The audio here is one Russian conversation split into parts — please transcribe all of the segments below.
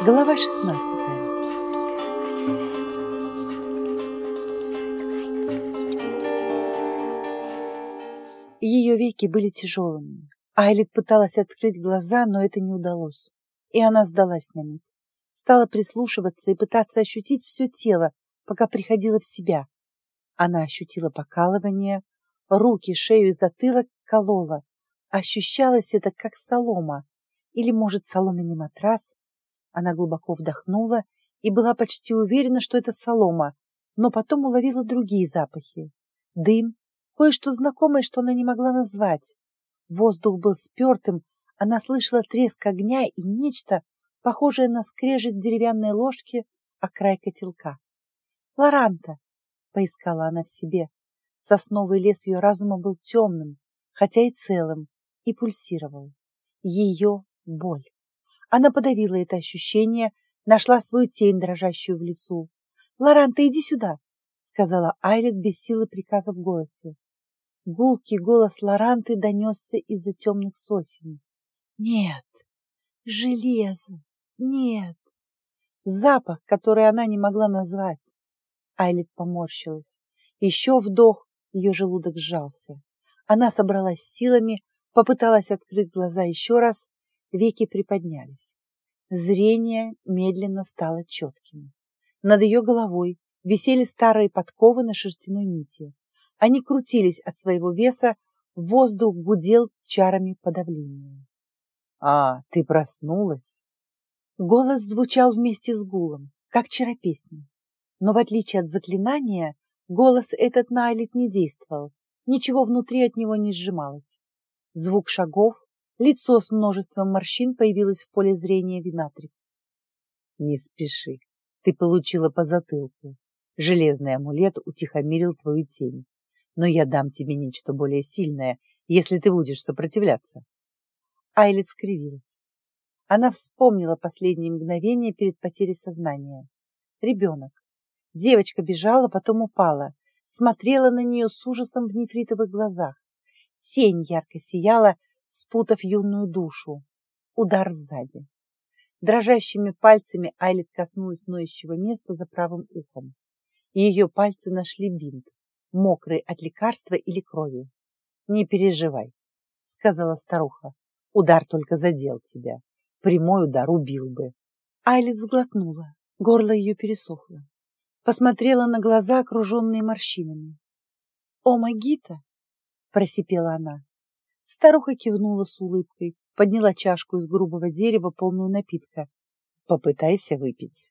Глава 16 Ее веки были тяжелыми. Айлит пыталась открыть глаза, но это не удалось. И она сдалась на миг. Стала прислушиваться и пытаться ощутить все тело, пока приходила в себя. Она ощутила покалывание, руки, шею и затылок колола. Ощущалось это как солома или, может, соломенный матрас. Она глубоко вдохнула и была почти уверена, что это солома, но потом уловила другие запахи. Дым, кое-что знакомое, что она не могла назвать. Воздух был спертым, она слышала треск огня и нечто, похожее на скрежет деревянной ложки о край котелка. «Лоранта!» — поискала она в себе. Сосновый лес ее разума был темным, хотя и целым, и пульсировал. Ее боль. Она подавила это ощущение, нашла свою тень, дрожащую в лесу. «Лоранта, иди сюда!» — сказала Айлет без силы приказа в голосе. Гулкий голос Лоранты донесся из-за темных сосен. «Нет! Железо! Нет!» Запах, который она не могла назвать. Айлет поморщилась. Еще вдох, ее желудок сжался. Она собралась силами, попыталась открыть глаза еще раз, веки приподнялись. Зрение медленно стало четким. Над ее головой висели старые подковы на шерстяной нити. Они крутились от своего веса, воздух гудел чарами подавления. «А, ты проснулась?» Голос звучал вместе с гулом, как чаропесня. Но в отличие от заклинания, голос этот на Айлит не действовал, ничего внутри от него не сжималось. Звук шагов, лицо с множеством морщин появилось в поле зрения Винатрикс. «Не спеши, ты получила по затылку. Железный амулет утихомирил твою тень но я дам тебе нечто более сильное, если ты будешь сопротивляться. Айлит скривилась. Она вспомнила последние мгновения перед потерей сознания. Ребенок. Девочка бежала, потом упала, смотрела на нее с ужасом в нефритовых глазах. Тень ярко сияла, спутав юную душу. Удар сзади. Дрожащими пальцами Айлит коснулась ноющего места за правым ухом. Ее пальцы нашли бинт мокрый от лекарства или крови. «Не переживай», — сказала старуха. «Удар только задел тебя. Прямой удар убил бы». Айлит сглотнула. Горло ее пересохло. Посмотрела на глаза, окруженные морщинами. «О, Магита!» — просипела она. Старуха кивнула с улыбкой, подняла чашку из грубого дерева, полную напитка. «Попытайся выпить».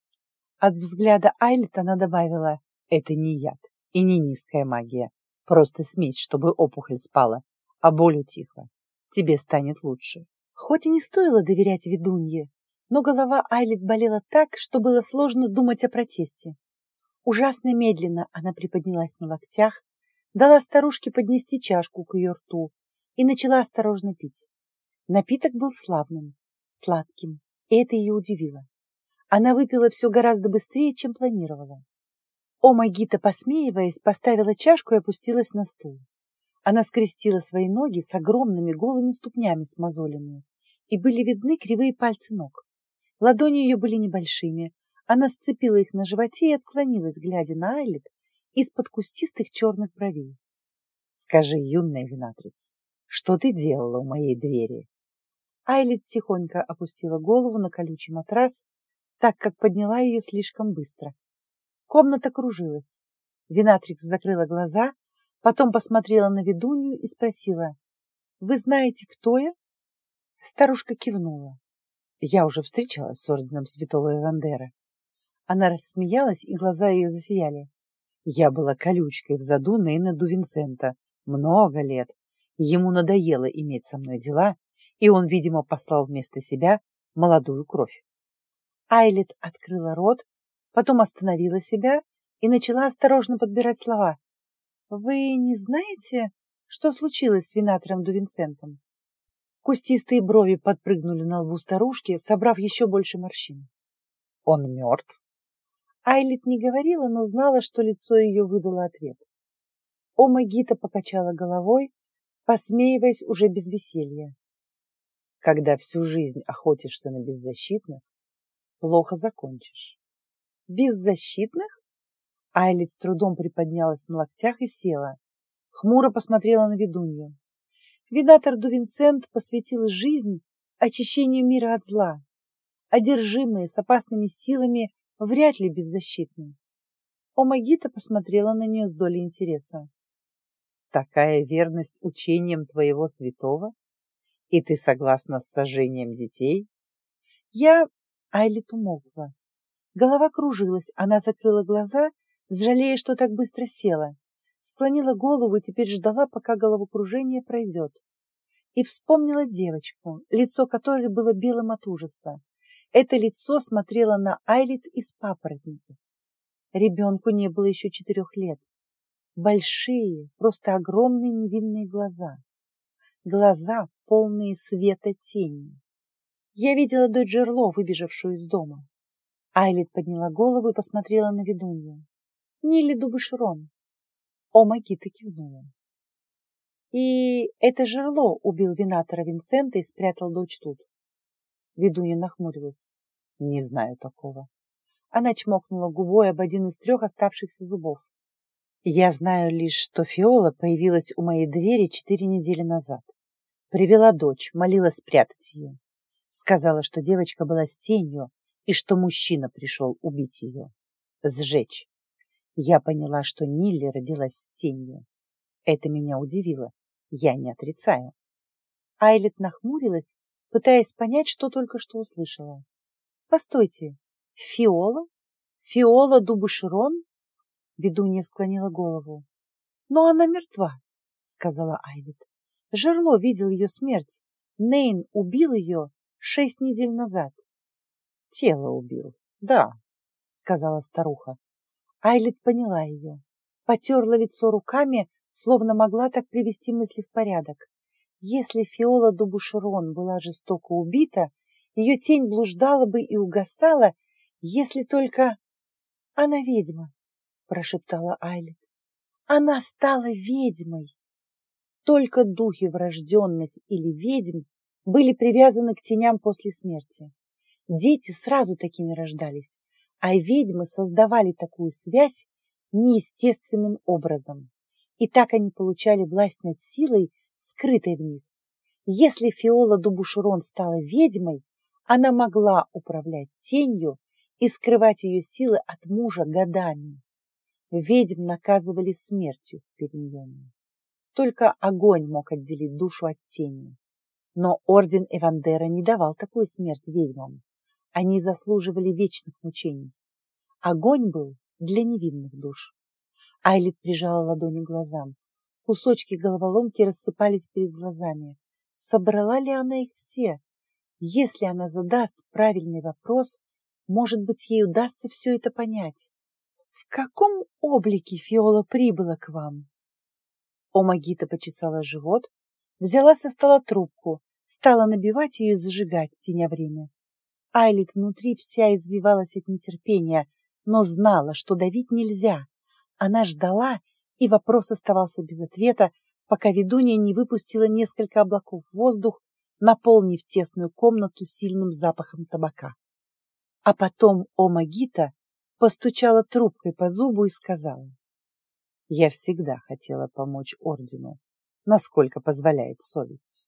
От взгляда Айлит она добавила, «Это не яд, и не низкая магия. Просто смесь, чтобы опухоль спала, а боль утихла. Тебе станет лучше. Хоть и не стоило доверять ведунье, но голова Айлит болела так, что было сложно думать о протесте. Ужасно медленно она приподнялась на локтях, дала старушке поднести чашку к ее рту и начала осторожно пить. Напиток был славным, сладким, и это ее удивило. Она выпила все гораздо быстрее, чем планировала. О, Магита, посмеиваясь, поставила чашку и опустилась на стул. Она скрестила свои ноги с огромными голыми ступнями с мозолями, и были видны кривые пальцы ног. Ладони ее были небольшими. Она сцепила их на животе и отклонилась, глядя на Айлет из-под кустистых черных бровей. «Скажи, юная винатрикс, что ты делала у моей двери?» Айлет тихонько опустила голову на колючий матрас, так как подняла ее слишком быстро. Комната кружилась. Винатрикс закрыла глаза, потом посмотрела на ведунью и спросила, «Вы знаете, кто я?» Старушка кивнула. Я уже встречалась с орденом святого Эвандера. Она рассмеялась, и глаза ее засияли. Я была колючкой в заду Нейна Дувинсента много лет. Ему надоело иметь со мной дела, и он, видимо, послал вместо себя молодую кровь. Айлет открыла рот, потом остановила себя и начала осторожно подбирать слова. «Вы не знаете, что случилось с винатором Дувинцентом?» Кустистые брови подпрыгнули на лбу старушки, собрав еще больше морщин. «Он мертв?» Айлит не говорила, но знала, что лицо ее выдало ответ. Ома Гита покачала головой, посмеиваясь уже без веселья. Когда всю жизнь охотишься на беззащитных, плохо закончишь. Беззащитных? Айлит с трудом приподнялась на локтях и села. Хмуро посмотрела на ведунью. Видатор Дувинсент посвятил жизнь очищению мира от зла. Одержимые с опасными силами вряд ли беззащитны. Омагита посмотрела на нее с долей интереса. Такая верность учениям твоего святого? И ты согласна с сожжением детей? Я... Айлит умолкла. Голова кружилась, она закрыла глаза, жалея, что так быстро села. Склонила голову и теперь ждала, пока головокружение пройдет. И вспомнила девочку, лицо которой было белым от ужаса. Это лицо смотрело на Айлит из папоротников. Ребенку не было еще четырех лет. Большие, просто огромные невинные глаза. Глаза, полные света тени. Я видела дочь Жерло, выбежавшую из дома. Айлит подняла голову и посмотрела на ведунью. Нилли Дубышерон. О, Макита кивнула. И это Жерло убил винатора Винсента и спрятал дочь тут. Ведунья нахмурилась. Не знаю такого. Она чмокнула губой об один из трех оставшихся зубов. Я знаю лишь, что Фиола появилась у моей двери четыре недели назад. Привела дочь, молила спрятать ее. Сказала, что девочка была с тенью и что мужчина пришел убить ее. Сжечь. Я поняла, что Нилли родилась с тенью. Это меня удивило. Я не отрицаю. Айлет нахмурилась, пытаясь понять, что только что услышала. Постойте, Фиола? Фиола Дубушерон? Ведунья склонила голову. Но она мертва, сказала Айлет. Жерло видел ее смерть. Нейн убил ее шесть недель назад. Тело убил, да, сказала старуха. Айлет поняла ее. Потерла лицо руками, словно могла так привести мысли в порядок. Если Фиола Дубушерон была жестоко убита, ее тень блуждала бы и угасала, если только... Она ведьма, прошептала Айлет. Она стала ведьмой. Только духи врожденных или ведьм были привязаны к теням после смерти. Дети сразу такими рождались, а ведьмы создавали такую связь неестественным образом. И так они получали власть над силой, скрытой в них. Если Фиола Дубушерон стала ведьмой, она могла управлять тенью и скрывать ее силы от мужа годами. Ведьм наказывали смертью в Периньоне. Только огонь мог отделить душу от тени. Но орден Эвандера не давал такую смерть ведьмам. Они заслуживали вечных мучений. Огонь был для невинных душ. Айлит прижала ладони к глазам. Кусочки головоломки рассыпались перед глазами. Собрала ли она их все? Если она задаст правильный вопрос, может быть, ей удастся все это понять. В каком облике Фиола прибыла к вам? Омагита почесала живот, взяла со стола трубку, стала набивать ее и зажигать, теня время. Айлит внутри вся извивалась от нетерпения, но знала, что давить нельзя. Она ждала, и вопрос оставался без ответа, пока ведунья не выпустила несколько облаков в воздух, наполнив тесную комнату сильным запахом табака. А потом Омагита постучала трубкой по зубу и сказала, «Я всегда хотела помочь ордену, насколько позволяет совесть.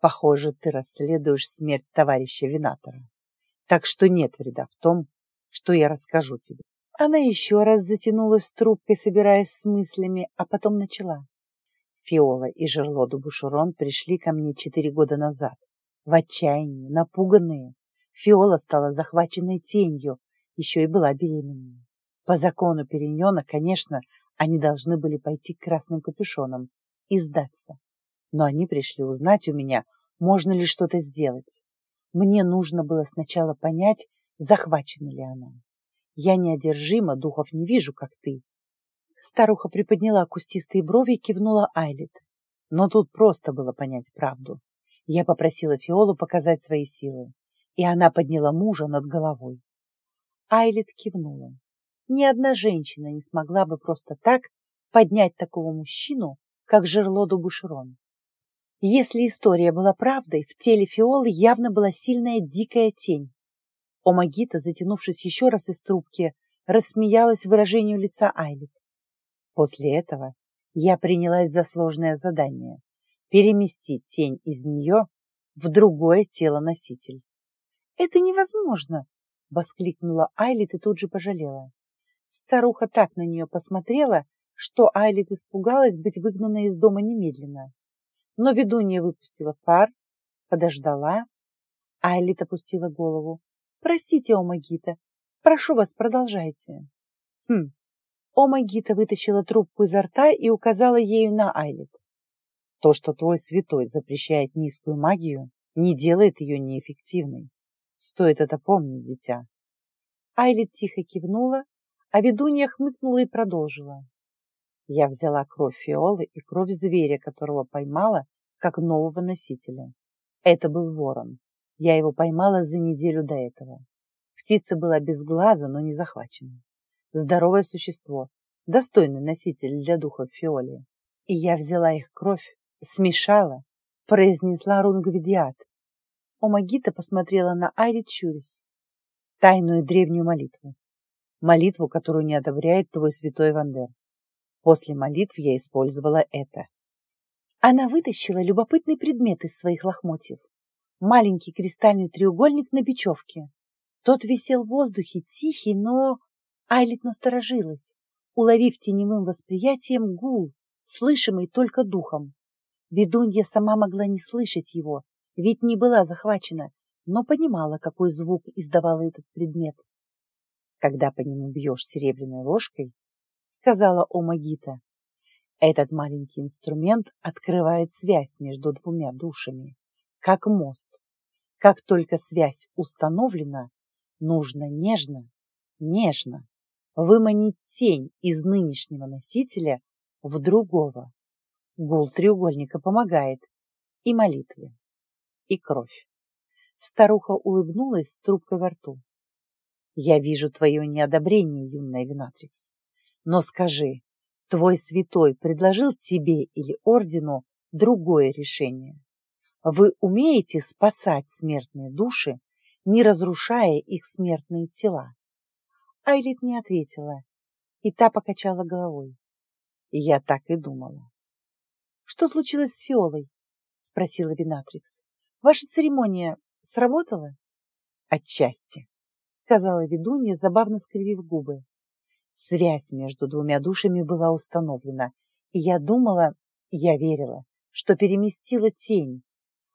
Похоже, ты расследуешь смерть товарища Винатора, так что нет вреда в том, что я расскажу тебе. Она еще раз затянулась трубкой, собираясь с мыслями, а потом начала. Фиола и Жерло Дубушерон пришли ко мне четыре года назад, в отчаянии, напуганные. Фиола стала захваченной тенью, еще и была беременной. По закону Периньона, конечно, они должны были пойти к красным капюшонам и сдаться. Но они пришли узнать у меня, можно ли что-то сделать. Мне нужно было сначала понять, захвачена ли она. Я неодержима, духов не вижу, как ты. Старуха приподняла кустистые брови и кивнула Айлет. Но тут просто было понять правду. Я попросила Фиолу показать свои силы, и она подняла мужа над головой. Айлет кивнула. Ни одна женщина не смогла бы просто так поднять такого мужчину, как Жерлоду Бушерон. Если история была правдой, в теле Фиолы явно была сильная дикая тень. Омагита, затянувшись еще раз из трубки, рассмеялась выражению лица Айлит. После этого я принялась за сложное задание – переместить тень из нее в другое тело-носитель. «Это невозможно!» – воскликнула Айлит и тут же пожалела. Старуха так на нее посмотрела, что Айлит испугалась быть выгнанной из дома немедленно. Но ведунья выпустила пар, подождала. Айлит опустила голову. «Простите, Омагита, прошу вас, продолжайте». «Хм, Омагита вытащила трубку изо рта и указала ею на Айлит. То, что твой святой запрещает низкую магию, не делает ее неэффективной. Стоит это помнить, дитя. Айлит тихо кивнула, а ведунья хмыкнула и продолжила. Я взяла кровь фиолы и кровь зверя, которого поймала как нового носителя. Это был ворон. Я его поймала за неделю до этого. Птица была без глаза, но не захвачена здоровое существо, достойный носитель для духов Фиоли. И я взяла их кровь, смешала, произнесла рунгвидиат. Омагита посмотрела на Айри чурис. Тайную древнюю молитву. Молитву, которую не одобряет твой святой Вандер. После молитв я использовала это. Она вытащила любопытный предмет из своих лохмотьев. Маленький кристальный треугольник на бечевке. Тот висел в воздухе, тихий, но Айлит насторожилась, уловив теневым восприятием гул, слышимый только духом. Ведунья сама могла не слышать его, ведь не была захвачена, но понимала, какой звук издавал этот предмет. «Когда по нему бьешь серебряной ложкой, — сказала Омагита, — этот маленький инструмент открывает связь между двумя душами, как мост. Как только связь установлена, нужно нежно, нежно выманить тень из нынешнего носителя в другого. Гул треугольника помогает. И молитвы, и кровь. Старуха улыбнулась с трубкой во рту. Я вижу твое неодобрение, юная Винатрикс. Но скажи, твой святой предложил тебе или ордену другое решение? Вы умеете спасать смертные души, не разрушая их смертные тела? Айлит не ответила, и та покачала головой. Я так и думала. «Что случилось с Фиолой?» — спросила Винатрикс. «Ваша церемония сработала?» «Отчасти», — сказала ведунья, забавно скривив губы. Связь между двумя душами была установлена, и я думала, я верила, что переместила тень.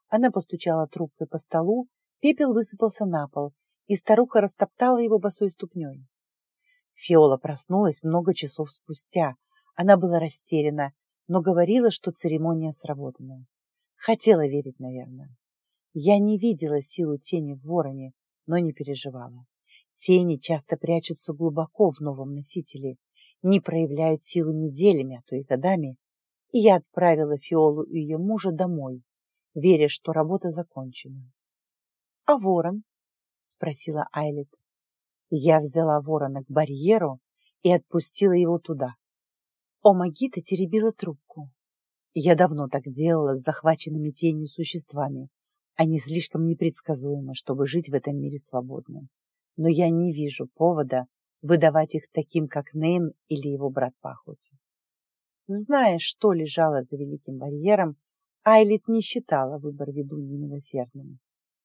Она постучала трубкой по столу, пепел высыпался на пол, и старуха растоптала его босой ступней. Фиола проснулась много часов спустя. Она была растеряна, но говорила, что церемония сработана. Хотела верить, наверное. Я не видела силу тени в вороне, но не переживала. Тени часто прячутся глубоко в новом носителе, не проявляют силу неделями, а то и годами. И я отправила Фиолу и ее мужа домой, веря, что работа закончена. — А ворон? — спросила Айлет. Я взяла ворона к барьеру и отпустила его туда. Омагита теребила трубку. Я давно так делала с захваченными тенью существами. Они слишком непредсказуемы, чтобы жить в этом мире свободно. Но я не вижу повода выдавать их таким, как Нейн или его брат по охоте. Зная, что лежало за великим барьером, Айлит не считала выбор ведуньи милосердным.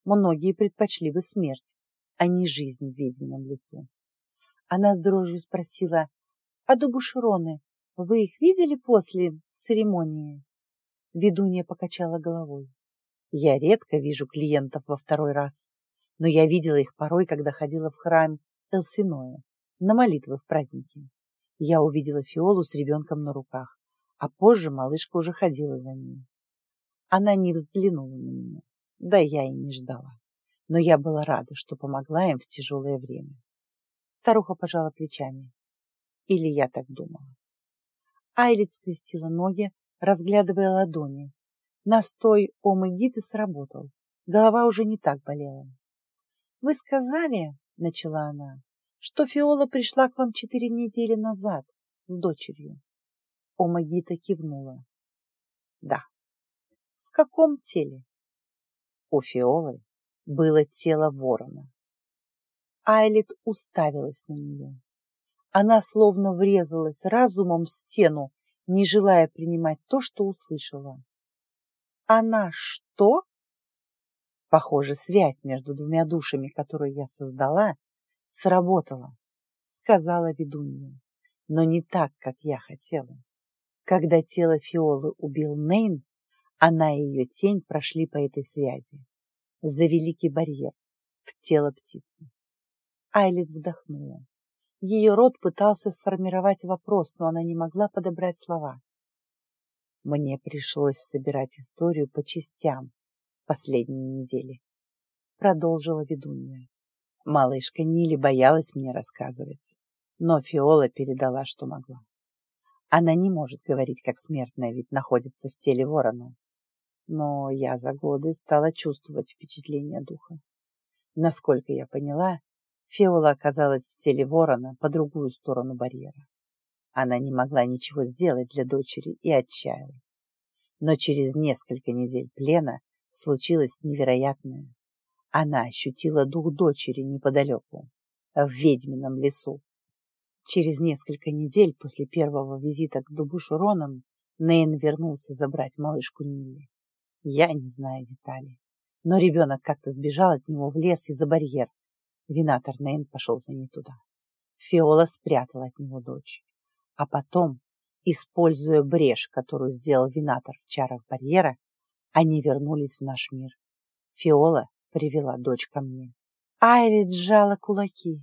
Многие предпочли бы смерть, а не жизнь в ведьмином лесу. Она с дрожью спросила, «А дубушероны, вы их видели после церемонии?» Ведунья покачала головой. «Я редко вижу клиентов во второй раз, но я видела их порой, когда ходила в храм Элсиноя на молитвы в праздники. Я увидела Фиолу с ребенком на руках, а позже малышка уже ходила за ней. Она не взглянула на меня, да я и не ждала но я была рада, что помогла им в тяжелое время. Старуха пожала плечами. Или я так думала. Айлит скрестила ноги, разглядывая ладони. Настой омегиты сработал. Голова уже не так болела. «Вы сказали, — начала она, — что Фиола пришла к вам четыре недели назад с дочерью». Омагита кивнула. «Да». «В каком теле?» «У Фиолы было тело ворона. Айлит уставилась на нее. Она словно врезалась разумом в стену, не желая принимать то, что услышала. Она что? Похоже, связь между двумя душами, которую я создала, сработала, сказала ведунья, но не так, как я хотела. Когда тело Фиолы убил Нейн, она и ее тень прошли по этой связи. За великий барьер в тело птицы. Айлит вдохнула. Ее рот пытался сформировать вопрос, но она не могла подобрать слова. Мне пришлось собирать историю по частям в последние недели. Продолжила ведунья. Малышка Нили боялась мне рассказывать, но Фиола передала, что могла. Она не может говорить как смертная, ведь находится в теле ворона. Но я за годы стала чувствовать впечатление духа. Насколько я поняла, Фиола оказалась в теле ворона по другую сторону барьера. Она не могла ничего сделать для дочери и отчаялась. Но через несколько недель плена случилось невероятное. Она ощутила дух дочери неподалеку, в ведьмином лесу. Через несколько недель после первого визита к дубу Шуроном Нейн вернулся забрать малышку Нилли. Я не знаю деталей, но ребенок как-то сбежал от него в лес и за барьер. Винатор Нейн пошел за ней туда. Фиола спрятала от него дочь. А потом, используя брешь, которую сделал Винатор в чарах барьера, они вернулись в наш мир. Фиола привела дочь ко мне. Айрит сжала кулаки.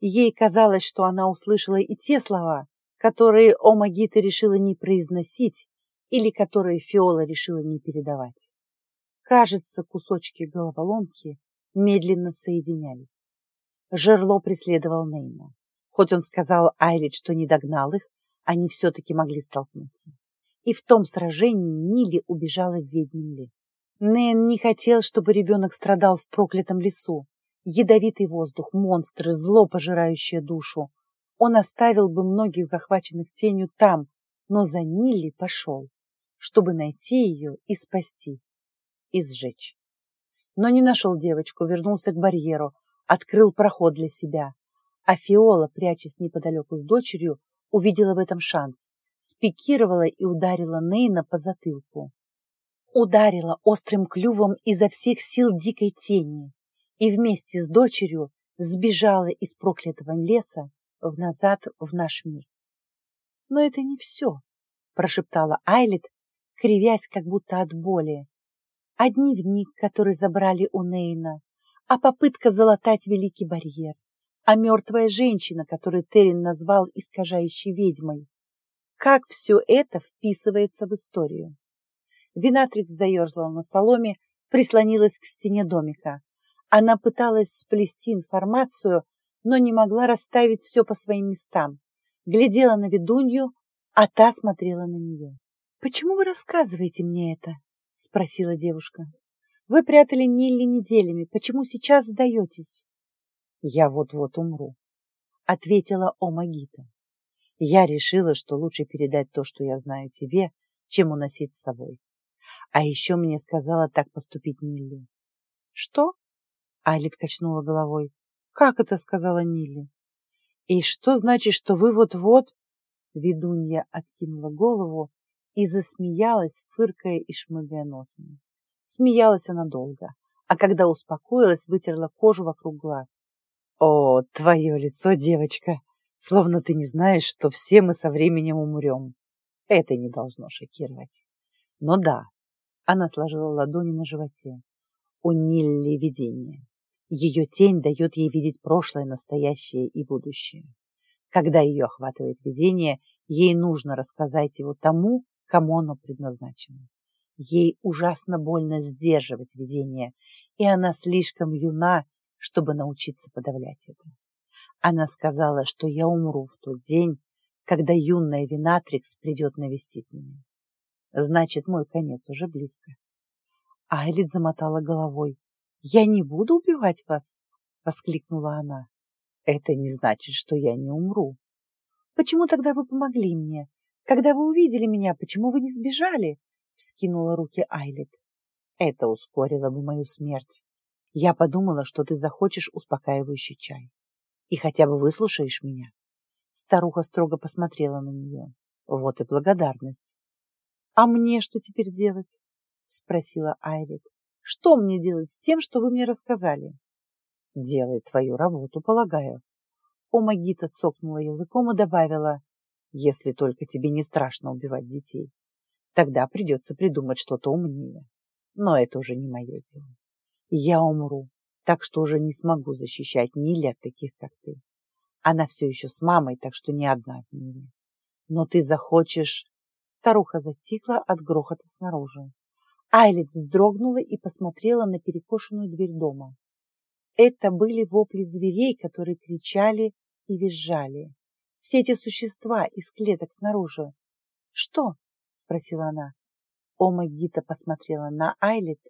Ей казалось, что она услышала и те слова, которые Омагита решила не произносить или которые Фиола решила не передавать. Кажется, кусочки головоломки медленно соединялись. Жерло преследовал Нейна. Хоть он сказал Айлит, что не догнал их, они все-таки могли столкнуться. И в том сражении Нили убежала в ведьмин лес. Нэн не хотел, чтобы ребенок страдал в проклятом лесу. Ядовитый воздух, монстры, зло, пожирающее душу. Он оставил бы многих захваченных тенью там, но за Нили пошел, чтобы найти ее и спасти, и сжечь. Но не нашел девочку, вернулся к барьеру, открыл проход для себя. А Фиола, прячась неподалеку с дочерью, увидела в этом шанс, спикировала и ударила Нейна по затылку. Ударила острым клювом изо всех сил дикой тени и вместе с дочерью сбежала из проклятого леса в назад в наш мир. Но это не все, прошептала Айлит, кривясь как будто от боли. А дневник, который забрали у Нейна, а попытка залатать великий барьер, а мертвая женщина, которую Террин назвал искажающей ведьмой. Как все это вписывается в историю? Винатрикс заерзала на соломе, прислонилась к стене домика. Она пыталась сплести информацию, но не могла расставить все по своим местам. Глядела на ведунью, а та смотрела на нее. «Почему вы рассказываете мне это?» — спросила девушка. «Вы прятали Нилли неделями. Почему сейчас сдаетесь?» Я вот-вот умру, ответила Омагита. Я решила, что лучше передать то, что я знаю тебе, чем уносить с собой. А еще мне сказала так поступить Нилли. Что? Айлит качнула головой. Как это сказала Нилли? И что значит, что вы вот-вот... Ведунья откинула голову и засмеялась, фыркая и шмыгая носом. Смеялась она долго, а когда успокоилась, вытерла кожу вокруг глаз. О, твое лицо, девочка, словно ты не знаешь, что все мы со временем умрем. Это не должно шокировать. Но да, она сложила ладони на животе. У Нилли видение. Ее тень дает ей видеть прошлое, настоящее и будущее. Когда ее охватывает видение, ей нужно рассказать его тому, кому оно предназначено. Ей ужасно больно сдерживать видение, и она слишком юна чтобы научиться подавлять это. Она сказала, что я умру в тот день, когда юная Винатрикс придет навестить меня. Значит, мой конец уже близко. Айлит замотала головой. «Я не буду убивать вас!» — воскликнула она. «Это не значит, что я не умру». «Почему тогда вы помогли мне? Когда вы увидели меня, почему вы не сбежали?» — вскинула руки Айлит. «Это ускорило бы мою смерть. Я подумала, что ты захочешь успокаивающий чай. И хотя бы выслушаешь меня. Старуха строго посмотрела на нее. Вот и благодарность. А мне что теперь делать? Спросила Айрит. Что мне делать с тем, что вы мне рассказали? Делай твою работу, полагаю. Омагита цокнула языком и добавила, если только тебе не страшно убивать детей. Тогда придется придумать что-то умнее. Но это уже не мое дело. Я умру, так что уже не смогу защищать Нили от таких, как ты. Она все еще с мамой, так что не одна в мире. Но ты захочешь... Старуха затихла от грохота снаружи. Айлет вздрогнула и посмотрела на перекошенную дверь дома. Это были вопли зверей, которые кричали и визжали. Все эти существа из клеток снаружи. «Что?» — спросила она. Ома Гита посмотрела на Айлет,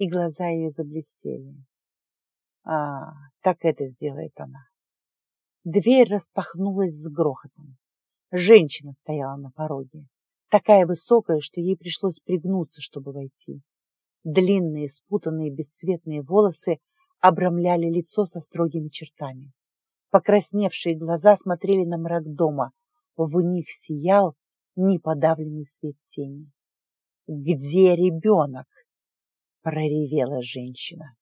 и глаза ее заблестели. А, так это сделает она. Дверь распахнулась с грохотом. Женщина стояла на пороге, такая высокая, что ей пришлось пригнуться, чтобы войти. Длинные, спутанные бесцветные волосы обрамляли лицо со строгими чертами. Покрасневшие глаза смотрели на мрак дома. В них сиял неподавленный свет тени. «Где ребенок?» — проревела женщина.